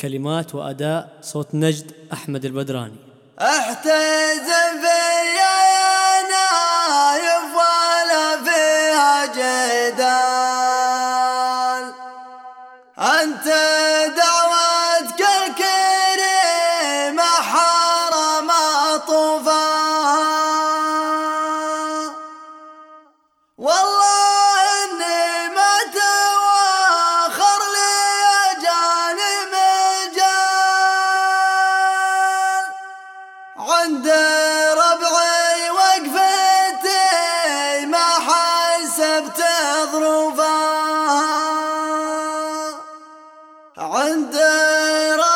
كلمات وأداء صوت نجد أحمد البدراني. احتزم في رأى